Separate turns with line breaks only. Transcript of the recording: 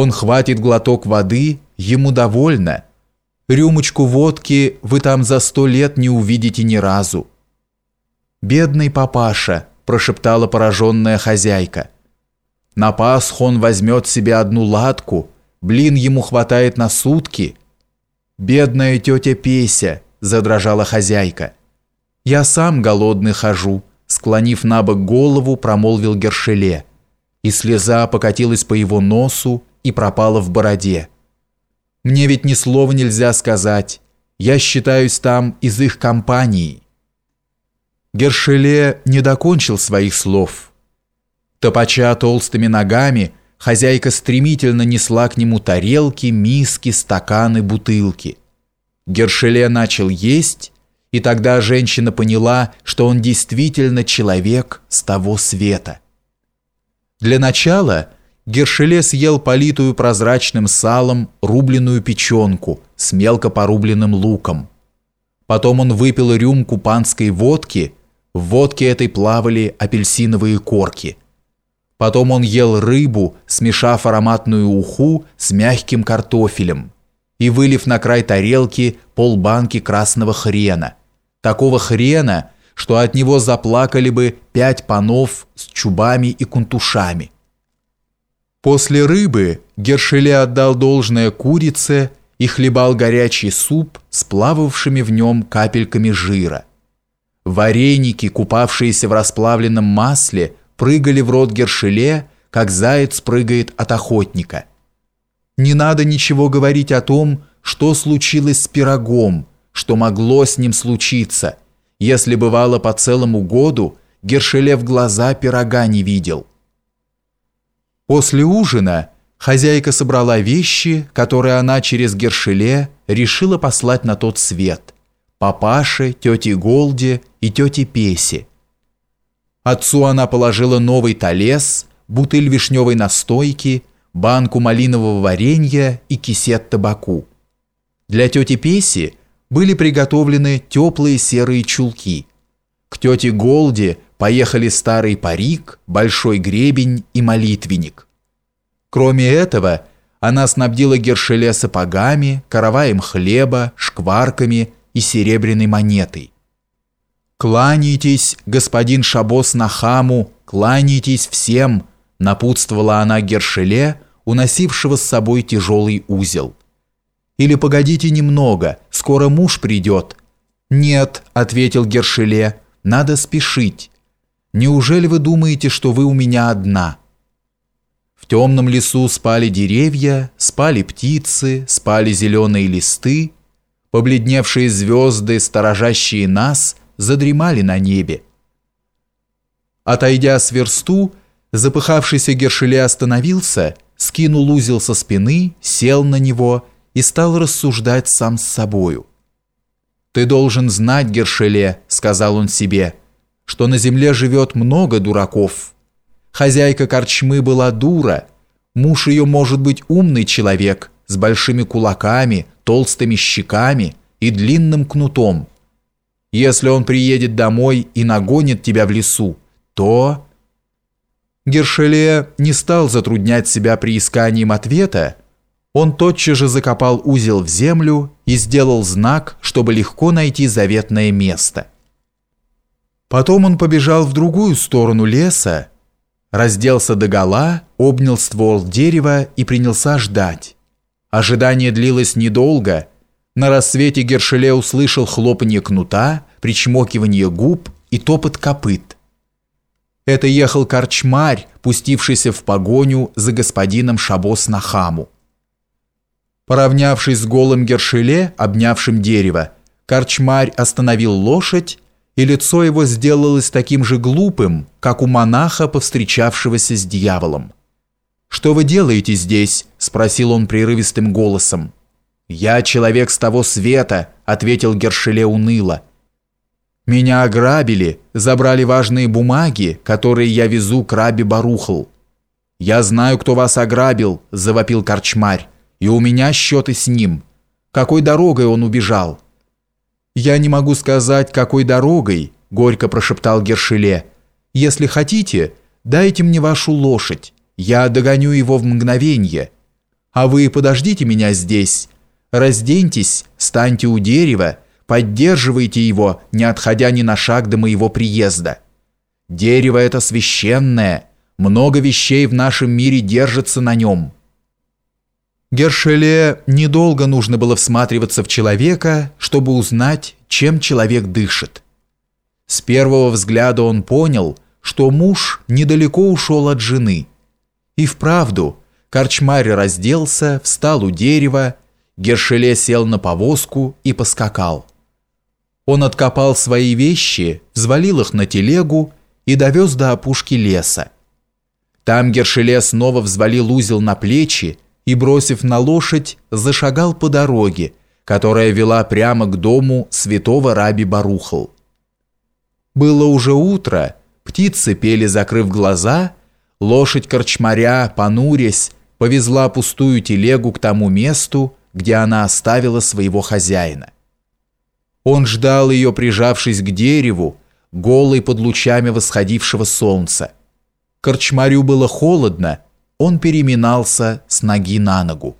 Он хватит глоток воды, ему довольно. Рюмочку водки вы там за сто лет не увидите ни разу. «Бедный папаша», – прошептала пораженная хозяйка. «На Пасху он возьмет себе одну латку, блин ему хватает на сутки». «Бедная тетя Песя», – задрожала хозяйка. «Я сам голодный хожу», – склонив на бок голову, промолвил Гершеле. И слеза покатилась по его носу и пропала в бороде. «Мне ведь ни слова нельзя сказать. Я считаюсь там из их компании». Гершеле не докончил своих слов. Топача толстыми ногами, хозяйка стремительно несла к нему тарелки, миски, стаканы, бутылки. Гершеле начал есть, и тогда женщина поняла, что он действительно человек с того света. Для начала Гершеле съел политую прозрачным салом рубленую печенку с мелко порубленным луком. Потом он выпил рюмку панской водки – в водке этой плавали апельсиновые корки. Потом он ел рыбу, смешав ароматную уху с мягким картофелем и вылив на край тарелки полбанки красного хрена. Такого хрена, что от него заплакали бы пять панов с чубами и кунтушами. После рыбы Гершеле отдал должное курице и хлебал горячий суп с плававшими в нем капельками жира. Вареники, купавшиеся в расплавленном масле, прыгали в рот Гершеле, как заяц прыгает от охотника. Не надо ничего говорить о том, что случилось с пирогом, что могло с ним случиться, если бывало по целому году Гершеле в глаза пирога не видел. После ужина хозяйка собрала вещи, которые она через Гершеле решила послать на тот свет – папаше, тете Голде и тете Песе. Отцу она положила новый талес, бутыль вишневой настойки, банку малинового варенья и кисет табаку. Для тети Песи были приготовлены теплые серые чулки. К тете Голде поехали старый парик, большой гребень и молитвенник. Кроме этого, она снабдила Гершеля сапогами, караваем хлеба, шкварками и серебряной монетой. «Кланяйтесь, господин Шабос Нахаму, кланяйтесь всем!» напутствовала она Гершеле, уносившего с собой тяжелый узел. «Или погодите немного, скоро муж придет». «Нет», — ответил Гершеле, — «надо спешить. Неужели вы думаете, что вы у меня одна?» В темном лесу спали деревья, спали птицы, спали зеленые листы, Побледневшие звезды, сторожащие нас, задремали на небе. Отойдя с версту, запыхавшийся Гершеле остановился, скинул узел со спины, сел на него и стал рассуждать сам с собою. «Ты должен знать, Гершеле», — сказал он себе, — «что на земле живет много дураков. Хозяйка корчмы была дура, муж ее может быть умный человек, с большими кулаками, толстыми щеками и длинным кнутом. Если он приедет домой и нагонит тебя в лесу, то... Гершеле не стал затруднять себя при исканием ответа, он тотчас же закопал узел в землю и сделал знак, чтобы легко найти заветное место. Потом он побежал в другую сторону леса, разделся догола, обнял ствол дерева и принялся ждать. Ожидание длилось недолго. На рассвете Гершеле услышал хлопанье кнута, причмокивание губ и топот копыт. Это ехал корчмарь, пустившийся в погоню за господином Шабос Нахаму. Поравнявшись с голым Гершеле, обнявшим дерево, корчмарь остановил лошадь, и лицо его сделалось таким же глупым, как у монаха, повстречавшегося с дьяволом. «Что вы делаете здесь?» – спросил он прерывистым голосом. «Я человек с того света», – ответил Гершеле уныло. «Меня ограбили, забрали важные бумаги, которые я везу к Раби Барухл». «Я знаю, кто вас ограбил», – завопил корчмарь, – «и у меня счеты с ним. Какой дорогой он убежал?» «Я не могу сказать, какой дорогой», – горько прошептал Гершеле. «Если хотите, дайте мне вашу лошадь. Я догоню его в мгновенье. А вы подождите меня здесь. Разденьтесь, станьте у дерева, поддерживайте его, не отходя ни на шаг до моего приезда. Дерево это священное, много вещей в нашем мире держится на нем». Гершеле недолго нужно было всматриваться в человека, чтобы узнать, чем человек дышит. С первого взгляда он понял, что муж недалеко ушел от жены. И вправду, корчмарь разделся, встал у дерева, Гершеле сел на повозку и поскакал. Он откопал свои вещи, взвалил их на телегу и довез до опушки леса. Там Гершеле снова взвалил узел на плечи и, бросив на лошадь, зашагал по дороге, которая вела прямо к дому святого раби Барухал. Было уже утро, птицы пели, закрыв глаза, лошадь корчмаря, понурясь, повезла пустую телегу к тому месту, где она оставила своего хозяина. Он ждал ее, прижавшись к дереву, голый под лучами восходившего солнца. Корчмарю было холодно, он переминался с ноги на ногу.